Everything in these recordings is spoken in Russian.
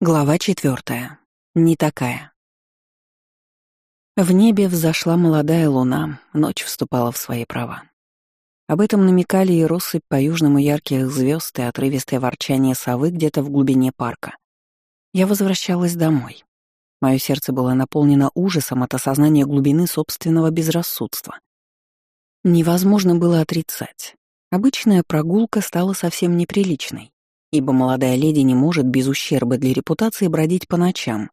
Глава четвертая. Не такая. В небе взошла молодая луна, ночь вступала в свои права. Об этом намекали и россыпь по-южному ярких звезд и отрывистое ворчание совы где-то в глубине парка. Я возвращалась домой. Мое сердце было наполнено ужасом от осознания глубины собственного безрассудства. Невозможно было отрицать. Обычная прогулка стала совсем неприличной ибо молодая леди не может без ущерба для репутации бродить по ночам,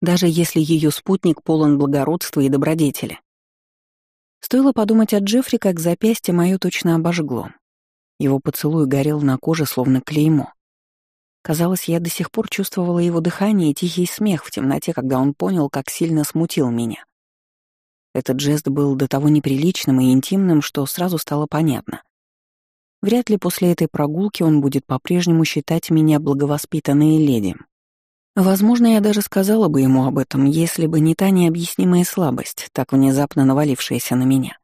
даже если ее спутник полон благородства и добродетели. Стоило подумать о Джеффри, как запястье мое точно обожгло. Его поцелуй горел на коже, словно клеймо. Казалось, я до сих пор чувствовала его дыхание и тихий смех в темноте, когда он понял, как сильно смутил меня. Этот жест был до того неприличным и интимным, что сразу стало понятно. Вряд ли после этой прогулки он будет по-прежнему считать меня благовоспитанной леди. Возможно, я даже сказала бы ему об этом, если бы не та необъяснимая слабость, так внезапно навалившаяся на меня.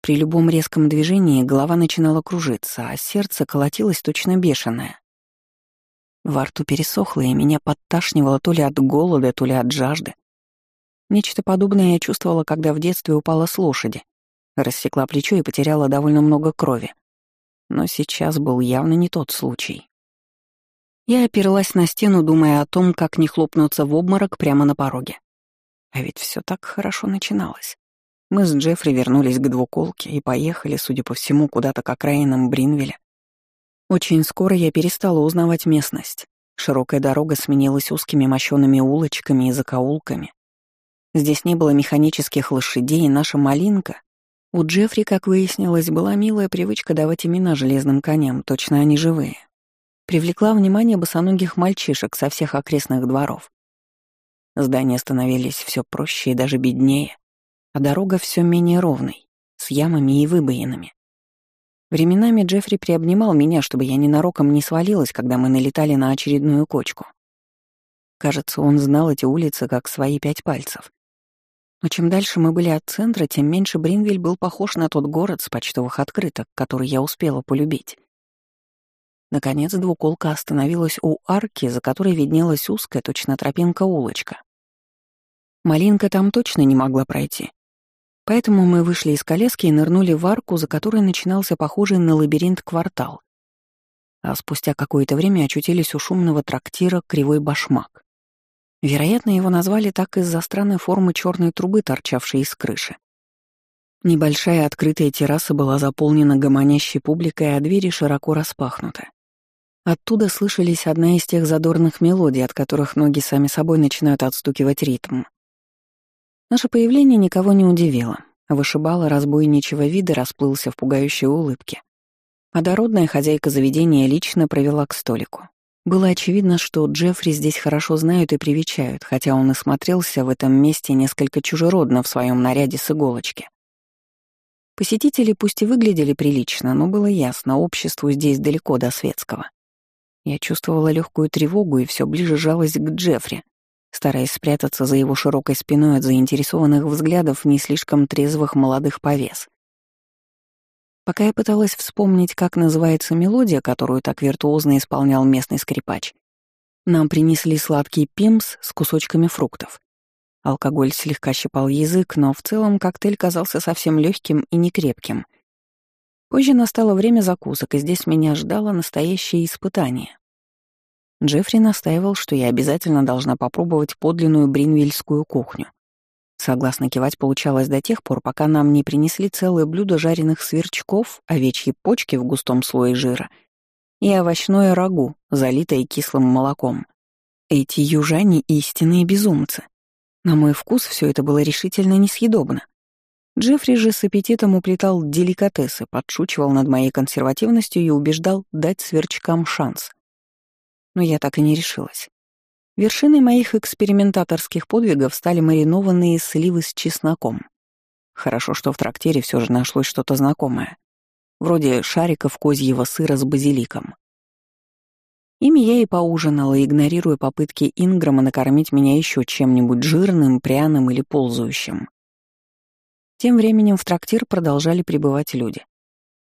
При любом резком движении голова начинала кружиться, а сердце колотилось точно бешеное. Во рту пересохло, и меня подташнивало то ли от голода, то ли от жажды. Нечто подобное я чувствовала, когда в детстве упала с лошади, рассекла плечо и потеряла довольно много крови. Но сейчас был явно не тот случай. Я оперлась на стену, думая о том, как не хлопнуться в обморок прямо на пороге. А ведь все так хорошо начиналось. Мы с Джеффри вернулись к двуколке и поехали, судя по всему, куда-то к окраинам Бринвеля. Очень скоро я перестала узнавать местность. Широкая дорога сменилась узкими мощёными улочками и закоулками. Здесь не было механических лошадей, и наша малинка у Джеффри, как выяснилось, была милая привычка давать имена железным коням, точно они живые. Привлекла внимание босоногих мальчишек со всех окрестных дворов. Здания становились все проще и даже беднее, а дорога все менее ровной, с ямами и выбоинами. Временами Джеффри приобнимал меня, чтобы я ненароком не свалилась, когда мы налетали на очередную кочку. Кажется, он знал эти улицы как свои пять пальцев. Но чем дальше мы были от центра, тем меньше Бринвиль был похож на тот город с почтовых открыток, который я успела полюбить. Наконец двуколка остановилась у арки, за которой виднелась узкая, точно тропинка улочка. Малинка там точно не могла пройти. Поэтому мы вышли из колески и нырнули в арку, за которой начинался похожий на лабиринт квартал. А спустя какое-то время очутились у шумного трактира «Кривой башмак». Вероятно, его назвали так из-за странной формы черной трубы, торчавшей из крыши. Небольшая открытая терраса была заполнена гомонящей публикой, а двери широко распахнуты. Оттуда слышались одна из тех задорных мелодий, от которых ноги сами собой начинают отстукивать ритм. Наше появление никого не удивило. Вышибала разбойничего вида расплылся в пугающей улыбке. А дородная хозяйка заведения лично провела к столику. Было очевидно, что Джеффри здесь хорошо знают и привечают, хотя он и смотрелся в этом месте несколько чужеродно в своем наряде с иголочки. Посетители пусть и выглядели прилично, но было ясно, обществу здесь далеко до светского. Я чувствовала легкую тревогу и все ближе жалость к Джеффри, стараясь спрятаться за его широкой спиной от заинтересованных взглядов не слишком трезвых молодых повес. Пока я пыталась вспомнить, как называется мелодия, которую так виртуозно исполнял местный скрипач, нам принесли сладкий пимс с кусочками фруктов. Алкоголь слегка щипал язык, но в целом коктейль казался совсем легким и некрепким. Позже настало время закусок, и здесь меня ждало настоящее испытание. Джеффри настаивал, что я обязательно должна попробовать подлинную бринвильскую кухню. Согласно кивать получалось до тех пор, пока нам не принесли целое блюдо жареных сверчков, овечьи почки в густом слое жира и овощное рагу, залитое кислым молоком. Эти южане — истинные безумцы. На мой вкус все это было решительно несъедобно. Джеффри же с аппетитом уплетал деликатесы, подшучивал над моей консервативностью и убеждал дать сверчкам шанс. Но я так и не решилась. Вершиной моих экспериментаторских подвигов стали маринованные сливы с чесноком. Хорошо, что в трактире все же нашлось что-то знакомое. Вроде шариков козьего сыра с базиликом. Ими я и поужинала, игнорируя попытки Инграма накормить меня еще чем-нибудь жирным, пряным или ползающим. Тем временем в трактир продолжали прибывать люди.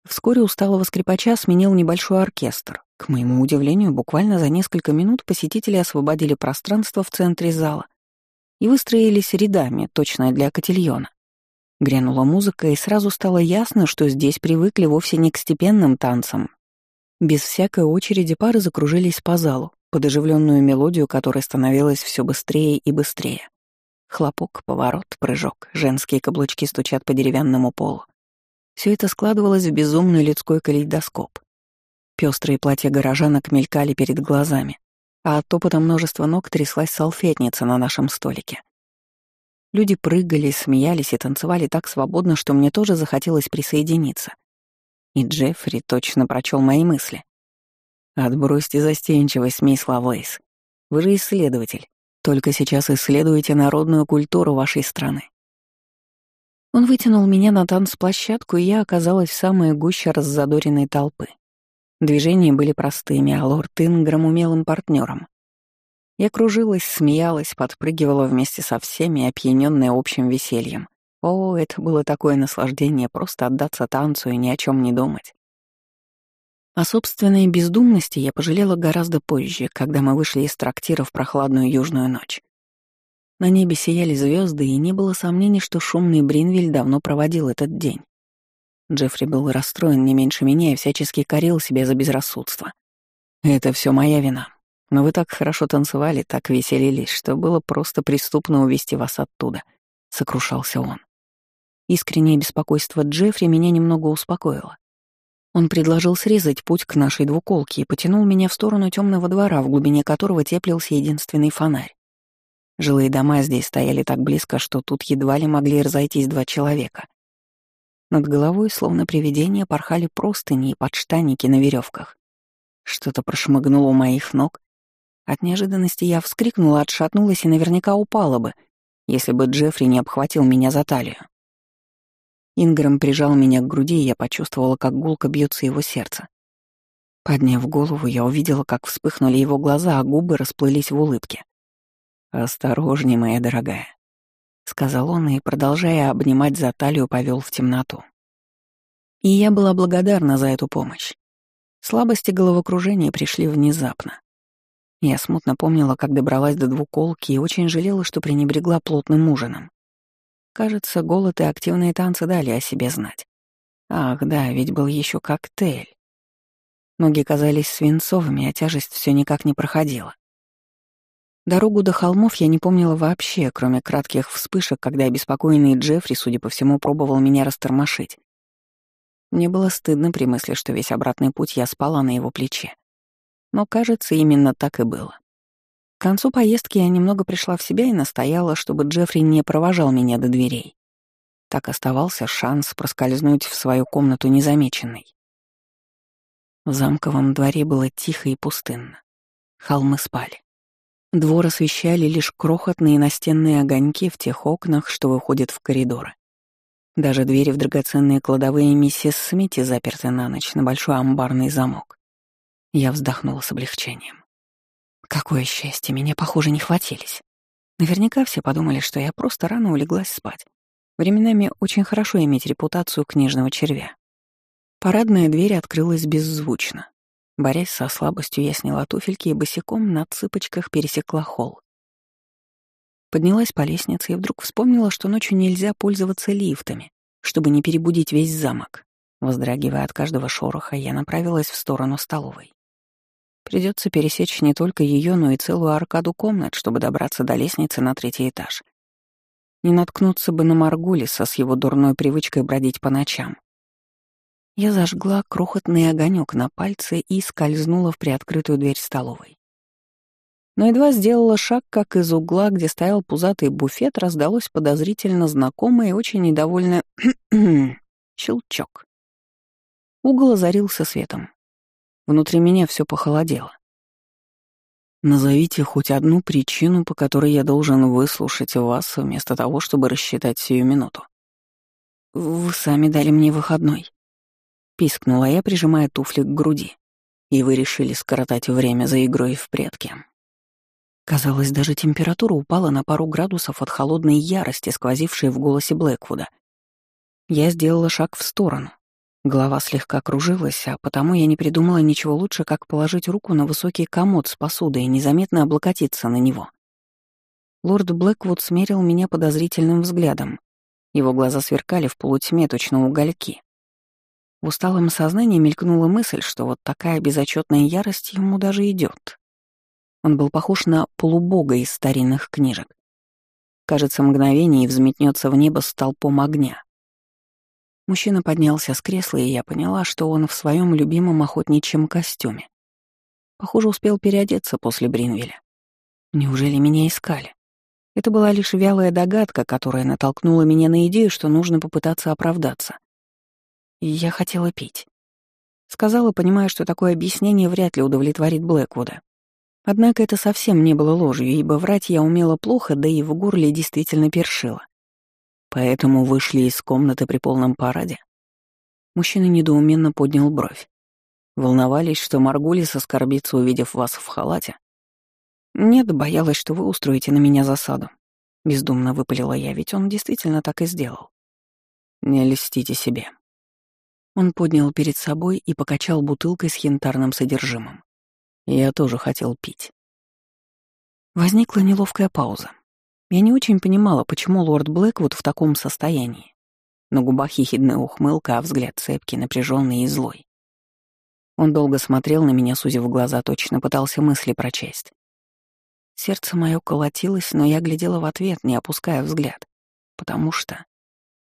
Вскоре усталого скрипача сменил небольшой оркестр, К моему удивлению, буквально за несколько минут посетители освободили пространство в центре зала и выстроились рядами, точно для котельона. Грянула музыка, и сразу стало ясно, что здесь привыкли вовсе не к степенным танцам. Без всякой очереди пары закружились по залу, под оживленную мелодию, которая становилась все быстрее и быстрее. Хлопок, поворот, прыжок, женские каблучки стучат по деревянному полу. Все это складывалось в безумный людской калейдоскоп. Пестрые платья горожанок мелькали перед глазами, а от топота множества ног тряслась салфетница на нашем столике. Люди прыгали, смеялись и танцевали так свободно, что мне тоже захотелось присоединиться. И Джеффри точно прочел мои мысли. «Отбросьте застенчивость, мисс Лавлейс. Вы же исследователь. Только сейчас исследуете народную культуру вашей страны». Он вытянул меня на танцплощадку, и я оказалась в самой гуще раззадоренной толпы. Движения были простыми, а лорд Инграм — умелым партнером. Я кружилась, смеялась, подпрыгивала вместе со всеми, опьянённая общим весельем. О, это было такое наслаждение просто отдаться танцу и ни о чем не думать. О собственной бездумности я пожалела гораздо позже, когда мы вышли из трактира в прохладную южную ночь. На небе сияли звезды, и не было сомнений, что шумный Бринвиль давно проводил этот день. Джеффри был расстроен не меньше меня и всячески корил себя за безрассудство. «Это все моя вина», но вы так хорошо танцевали, так веселились, что было просто преступно увести вас оттуда», — сокрушался он. Искреннее беспокойство Джеффри меня немного успокоило. Он предложил срезать путь к нашей двуколке и потянул меня в сторону темного двора, в глубине которого теплился единственный фонарь. Жилые дома здесь стояли так близко, что тут едва ли могли разойтись два человека. Над головой, словно привидения, порхали простыни и подштанники на веревках. Что-то прошмыгнуло у моих ног, от неожиданности я вскрикнула, отшатнулась и наверняка упала бы, если бы Джеффри не обхватил меня за талию. Ингрэм прижал меня к груди, и я почувствовала, как гулко бьется его сердце. Подняв голову, я увидела, как вспыхнули его глаза, а губы расплылись в улыбке. «Осторожней, моя дорогая», — сказал он и, продолжая обнимать за талию, повел в темноту. И я была благодарна за эту помощь. Слабости головокружения пришли внезапно. Я смутно помнила, как добралась до двуколки и очень жалела, что пренебрегла плотным ужином. Кажется, голод и активные танцы дали о себе знать. Ах, да, ведь был еще коктейль. Ноги казались свинцовыми, а тяжесть все никак не проходила. Дорогу до холмов я не помнила вообще, кроме кратких вспышек, когда обеспокоенный Джеффри, судя по всему, пробовал меня растормошить. Мне было стыдно при мысли, что весь обратный путь я спала на его плече. Но, кажется, именно так и было. К концу поездки я немного пришла в себя и настояла, чтобы Джеффри не провожал меня до дверей. Так оставался шанс проскользнуть в свою комнату незамеченной. В замковом дворе было тихо и пустынно. Холмы спали. Двор освещали лишь крохотные настенные огоньки в тех окнах, что выходят в коридоры. Даже двери в драгоценные кладовые миссис Смити заперты на ночь на большой амбарный замок. Я вздохнула с облегчением. Какое счастье, меня, похоже, не хватились. Наверняка все подумали, что я просто рано улеглась спать. Временами очень хорошо иметь репутацию книжного червя. Парадная дверь открылась беззвучно. Борясь со слабостью, я сняла туфельки и босиком на цыпочках пересекла холл. Поднялась по лестнице и вдруг вспомнила, что ночью нельзя пользоваться лифтами, чтобы не перебудить весь замок. Воздрагивая от каждого шороха, я направилась в сторону столовой. Придется пересечь не только ее, но и целую аркаду комнат, чтобы добраться до лестницы на третий этаж. Не наткнуться бы на Маргулиса с его дурной привычкой бродить по ночам. Я зажгла крохотный огонек на пальце и скользнула в приоткрытую дверь столовой. Но едва сделала шаг, как из угла, где стоял пузатый буфет, раздалось подозрительно знакомое и очень недовольное щелчок. Угол озарился светом. Внутри меня все похолодело. Назовите хоть одну причину, по которой я должен выслушать вас, вместо того, чтобы рассчитать сию минуту. Вы сами дали мне выходной. Пискнула я, прижимая туфли к груди. И вы решили скоротать время за игрой в предки. Казалось, даже температура упала на пару градусов от холодной ярости, сквозившей в голосе Блэквуда. Я сделала шаг в сторону, Голова слегка кружилась, а потому я не придумала ничего лучше, как положить руку на высокий комод с посудой и незаметно облокотиться на него. Лорд Блэквуд смерил меня подозрительным взглядом. Его глаза сверкали в полутьме точно угольки. В усталом сознании мелькнула мысль, что вот такая безотчетная ярость ему даже идет. Он был похож на полубога из старинных книжек. Кажется, мгновение и взметнется в небо с толпом огня. Мужчина поднялся с кресла, и я поняла, что он в своем любимом охотничьем костюме. Похоже, успел переодеться после Бринвеля. Неужели меня искали? Это была лишь вялая догадка, которая натолкнула меня на идею, что нужно попытаться оправдаться. Я хотела пить. Сказала, понимая, что такое объяснение вряд ли удовлетворит Блэквуда. Однако это совсем не было ложью, ибо врать я умела плохо, да и в горле действительно першило. Поэтому вышли из комнаты при полном параде. Мужчина недоуменно поднял бровь. Волновались, что Маргулис оскорбится, увидев вас в халате? Нет, боялась, что вы устроите на меня засаду. Бездумно выпалила я, ведь он действительно так и сделал. Не льстите себе. Он поднял перед собой и покачал бутылкой с янтарным содержимым. Я тоже хотел пить. Возникла неловкая пауза. Я не очень понимала, почему лорд Блэквуд в таком состоянии. На губах ехидная ухмылка, а взгляд цепкий, напряженный и злой. Он долго смотрел на меня, сузив глаза, точно пытался мысли прочесть. Сердце мое колотилось, но я глядела в ответ, не опуская взгляд. Потому что...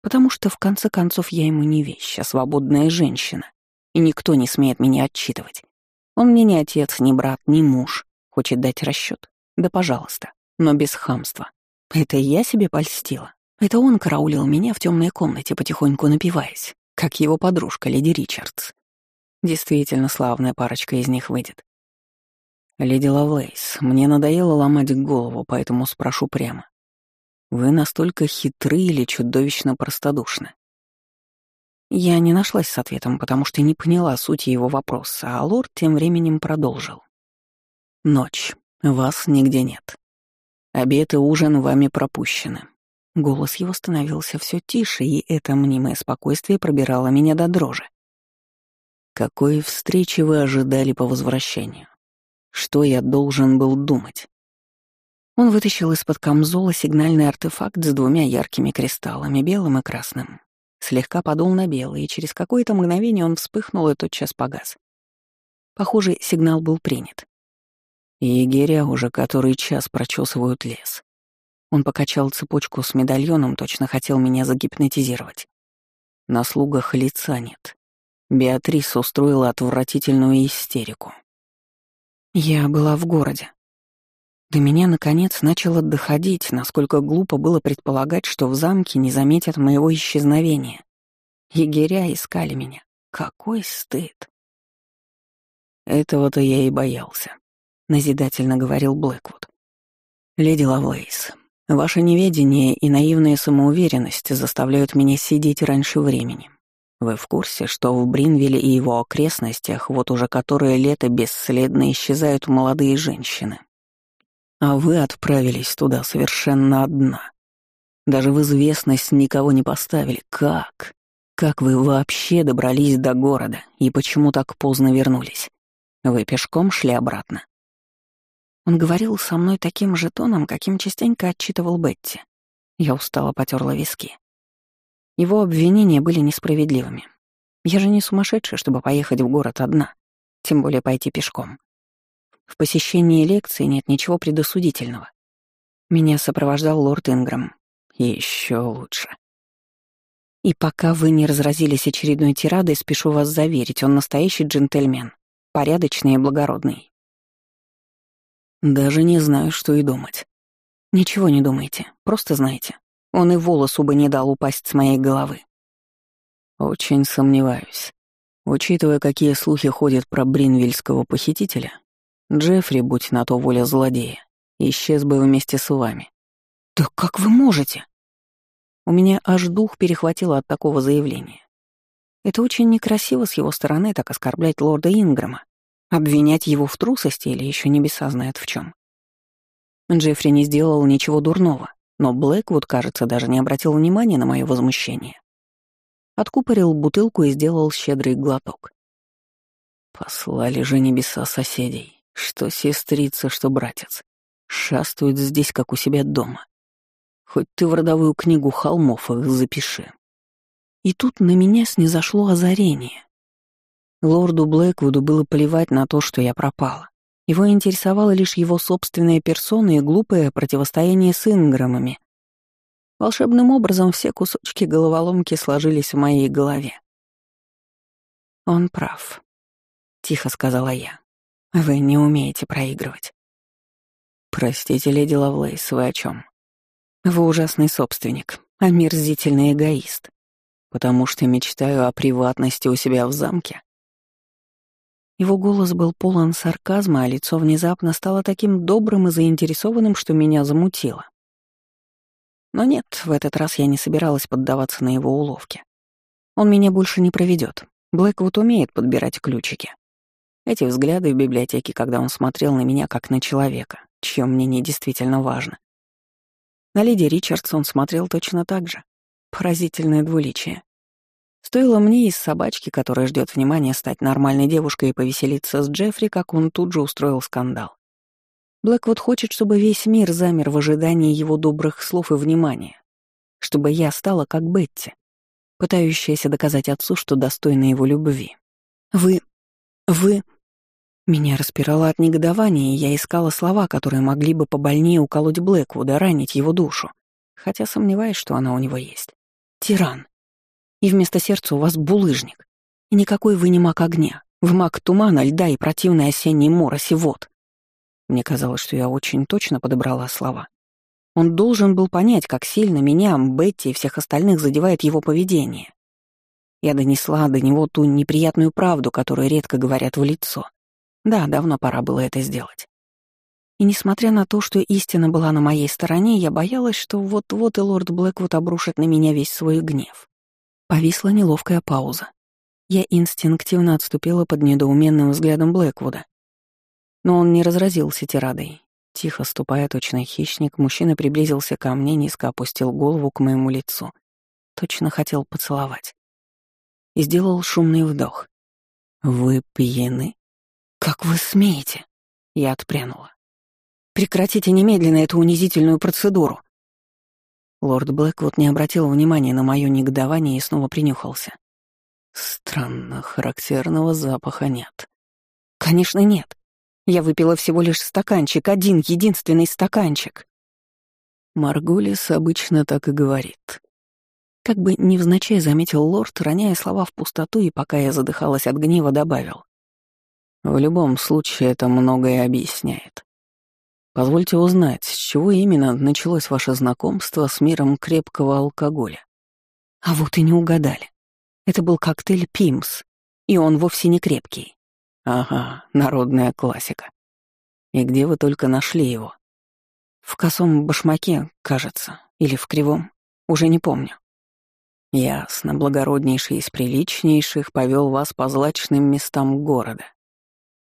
Потому что, в конце концов, я ему не вещь, а свободная женщина. И никто не смеет меня отчитывать. Он мне не отец, не брат, не муж. Хочет дать расчет? Да пожалуйста. Но без хамства. Это я себе польстила. Это он караулил меня в темной комнате, потихоньку напиваясь, как его подружка, леди Ричардс. Действительно славная парочка из них выйдет. «Леди Лавлейс, мне надоело ломать голову, поэтому спрошу прямо. Вы настолько хитры или чудовищно простодушны?» Я не нашлась с ответом, потому что не поняла сути его вопроса, а лорд тем временем продолжил. «Ночь. Вас нигде нет. Обед и ужин вами пропущены. Голос его становился все тише, и это мнимое спокойствие пробирало меня до дрожи. Какой встречи вы ожидали по возвращению? Что я должен был думать? Он вытащил из-под камзола сигнальный артефакт с двумя яркими кристаллами, белым и красным. Слегка подул на белый, и через какое-то мгновение он вспыхнул и тотчас погас. Похоже, сигнал был принят. Егеря уже который час прочесывают лес. Он покачал цепочку с медальоном, точно хотел меня загипнотизировать. На слугах лица нет. Беатрис устроила отвратительную истерику. Я была в городе. До меня, наконец, начало доходить, насколько глупо было предполагать, что в замке не заметят моего исчезновения. Егеря искали меня. Какой стыд. Этого-то я и боялся назидательно говорил Блэквуд. «Леди Лавлейс, ваше неведение и наивная самоуверенность заставляют меня сидеть раньше времени. Вы в курсе, что в Бринвилле и его окрестностях вот уже которое лето бесследно исчезают молодые женщины? А вы отправились туда совершенно одна. Даже в известность никого не поставили. Как? Как вы вообще добрались до города и почему так поздно вернулись? Вы пешком шли обратно? Он говорил со мной таким же тоном, каким частенько отчитывал Бетти. Я устало потерла виски. Его обвинения были несправедливыми. Я же не сумасшедшая, чтобы поехать в город одна, тем более пойти пешком. В посещении лекции нет ничего предосудительного. Меня сопровождал лорд Инграм. Еще лучше. И пока вы не разразились очередной тирадой, спешу вас заверить, он настоящий джентльмен, порядочный и благородный. Даже не знаю, что и думать. Ничего не думайте, просто знайте. Он и волосу бы не дал упасть с моей головы. Очень сомневаюсь. Учитывая, какие слухи ходят про бринвильского похитителя, Джеффри, будь на то воля злодея, исчез бы вместе с вами. «Да как вы можете?» У меня аж дух перехватило от такого заявления. Это очень некрасиво с его стороны так оскорблять лорда Инграма. Обвинять его в трусости или еще небеса знает в чем. Джеффри не сделал ничего дурного, но Блэквуд, кажется, даже не обратил внимания на мое возмущение. Откупорил бутылку и сделал щедрый глоток. Послали же небеса соседей, что сестрица, что братец. Шастают здесь, как у себя дома. Хоть ты в родовую книгу холмов их запиши. И тут на меня снизошло озарение. Лорду Блэквуду было плевать на то, что я пропала. Его интересовала лишь его собственная персона и глупое противостояние с Инграмами. Волшебным образом все кусочки головоломки сложились в моей голове. «Он прав», — тихо сказала я. «Вы не умеете проигрывать». «Простите, леди Лавлейс, вы о чем? «Вы ужасный собственник, омерзительный эгоист, потому что мечтаю о приватности у себя в замке». Его голос был полон сарказма, а лицо внезапно стало таким добрым и заинтересованным, что меня замутило. Но нет, в этот раз я не собиралась поддаваться на его уловки. Он меня больше не проведет. Блэквуд умеет подбирать ключики. Эти взгляды в библиотеке, когда он смотрел на меня как на человека, чье мнение действительно важно. На леди Ричардс он смотрел точно так же. Поразительное двуличие. Стоило мне из собачки, которая ждет внимания, стать нормальной девушкой и повеселиться с Джеффри, как он тут же устроил скандал. Блэквуд хочет, чтобы весь мир замер в ожидании его добрых слов и внимания. Чтобы я стала как Бетти, пытающаяся доказать отцу, что достойна его любви. «Вы... вы...» Меня распирало от негодования, и я искала слова, которые могли бы побольнее уколоть Блэквуда, ранить его душу, хотя сомневаюсь, что она у него есть. «Тиран и вместо сердца у вас булыжник. И никакой вы не маг огня. Вы маг тумана, льда и противной осенней мороси, вот. Мне казалось, что я очень точно подобрала слова. Он должен был понять, как сильно меня, Бетти и всех остальных задевает его поведение. Я донесла до него ту неприятную правду, которую редко говорят в лицо. Да, давно пора было это сделать. И несмотря на то, что истина была на моей стороне, я боялась, что вот-вот и лорд Блэквуд обрушит на меня весь свой гнев. Повисла неловкая пауза. Я инстинктивно отступила под недоуменным взглядом Блэквуда. Но он не разразился тирадой. Тихо ступая точно хищник, мужчина приблизился ко мне, низко опустил голову к моему лицу. Точно хотел поцеловать. И сделал шумный вдох. «Вы пьяны?» «Как вы смеете?» Я отпрянула. «Прекратите немедленно эту унизительную процедуру!» Лорд Блэквуд не обратил внимания на мое негодование и снова принюхался. Странно, характерного запаха нет. Конечно, нет. Я выпила всего лишь стаканчик, один единственный стаканчик. Маргулис обычно так и говорит. Как бы невзначай заметил лорд, роняя слова в пустоту, и пока я задыхалась от гнева, добавил. В любом случае это многое объясняет. Позвольте узнать, с чего именно началось ваше знакомство с миром крепкого алкоголя? А вот и не угадали. Это был коктейль «Пимс», и он вовсе не крепкий. Ага, народная классика. И где вы только нашли его? В косом башмаке, кажется, или в кривом, уже не помню. Ясно, благороднейший из приличнейших повел вас по злачным местам города.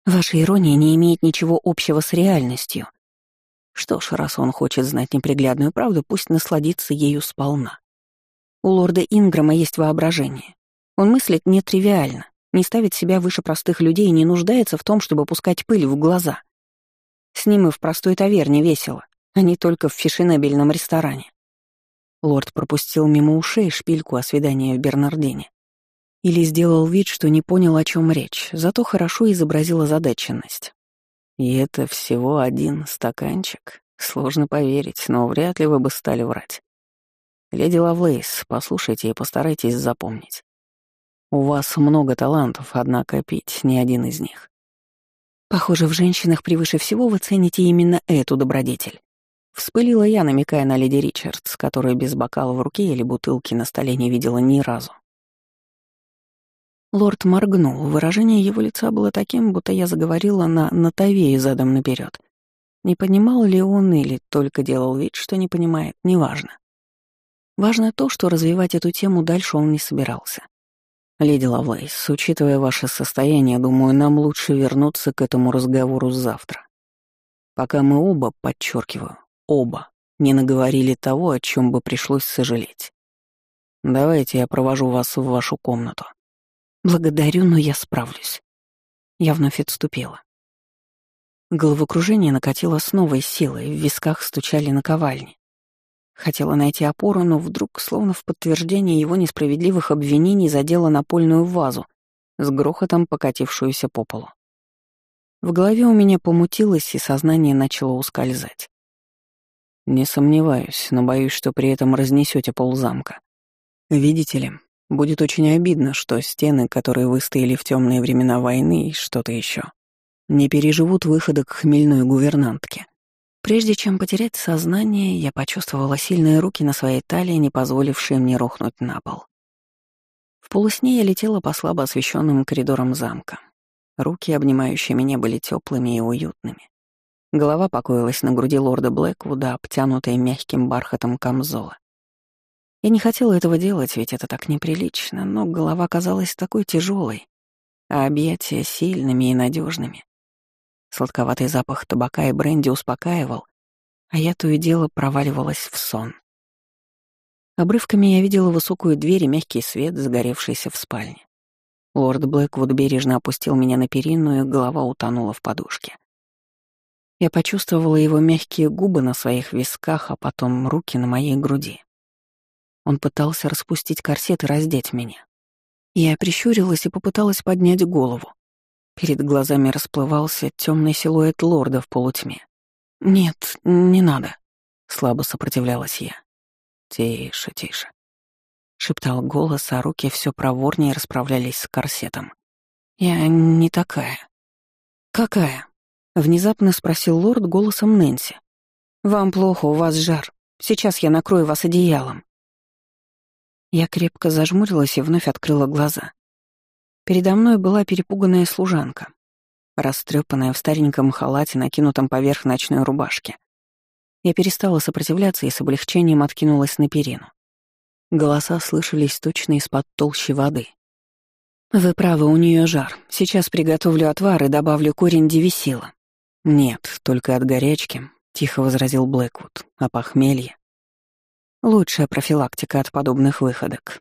Ваша ирония не имеет ничего общего с реальностью, что ж, раз он хочет знать неприглядную правду, пусть насладится ею сполна. У лорда Инграма есть воображение. Он мыслит нетривиально, не ставит себя выше простых людей и не нуждается в том, чтобы пускать пыль в глаза. С ним и в простой таверне весело, а не только в фешенебельном ресторане. Лорд пропустил мимо ушей шпильку о свидании в Бернардине. Или сделал вид, что не понял, о чем речь, зато хорошо изобразил озадаченность. И это всего один стаканчик. Сложно поверить, но вряд ли вы бы стали врать. Леди Лавлейс, послушайте и постарайтесь запомнить. У вас много талантов, однако пить ни один из них. Похоже, в женщинах превыше всего вы цените именно эту добродетель. Вспылила я, намекая на леди Ричардс, которая без бокала в руке или бутылки на столе не видела ни разу. Лорд моргнул. Выражение его лица было таким, будто я заговорила на натовее задом наперед. Не понимал ли он или только делал вид, что не понимает, неважно. Важно то, что развивать эту тему дальше он не собирался. «Леди Лавлейс, учитывая ваше состояние, думаю, нам лучше вернуться к этому разговору завтра. Пока мы оба, подчеркиваю, оба, не наговорили того, о чем бы пришлось сожалеть. Давайте я провожу вас в вашу комнату. Благодарю, но я справлюсь. Я вновь отступила. Головокружение накатило с новой силой, в висках стучали наковальни. Хотела найти опору, но вдруг, словно в подтверждение его несправедливых обвинений, задела напольную вазу, с грохотом покатившуюся по полу. В голове у меня помутилось, и сознание начало ускользать. Не сомневаюсь, но боюсь, что при этом разнесете ползамка. Видите ли, будет очень обидно, что стены, которые выстояли в темные времена войны и что-то еще, не переживут выхода к хмельной гувернантке. Прежде чем потерять сознание, я почувствовала сильные руки на своей талии, не позволившие мне рухнуть на пол. В полусне я летела по слабо освещенным коридорам замка. Руки, обнимающие меня, были теплыми и уютными. Голова покоилась на груди лорда Блэквуда, обтянутая мягким бархатом камзола. Я не хотела этого делать, ведь это так неприлично, но голова казалась такой тяжелой, а объятия сильными и надежными. Сладковатый запах табака и бренди успокаивал, а я то и дело проваливалась в сон. Обрывками я видела высокую дверь и мягкий свет, загоревшийся в спальне. Лорд Блэквуд бережно опустил меня на перину, и голова утонула в подушке. Я почувствовала его мягкие губы на своих висках, а потом руки на моей груди. Он пытался распустить корсет и раздеть меня. Я прищурилась и попыталась поднять голову. Перед глазами расплывался темный силуэт лорда в полутьме. «Нет, не надо», — слабо сопротивлялась я. «Тише, тише», — шептал голос, а руки все проворнее расправлялись с корсетом. «Я не такая». «Какая?» — внезапно спросил лорд голосом Нэнси. «Вам плохо, у вас жар. Сейчас я накрою вас одеялом». Я крепко зажмурилась и вновь открыла глаза. Передо мной была перепуганная служанка, растрепанная в стареньком халате, накинутом поверх ночной рубашки. Я перестала сопротивляться и с облегчением откинулась на перину. Голоса слышались точно из-под толщи воды. «Вы правы, у нее жар. Сейчас приготовлю отвар и добавлю корень девисила». «Нет, только от горячки», — тихо возразил Блэквуд, — «а похмелье». «Лучшая профилактика от подобных выходок».